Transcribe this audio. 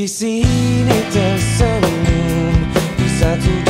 Di sini tersenyum di satu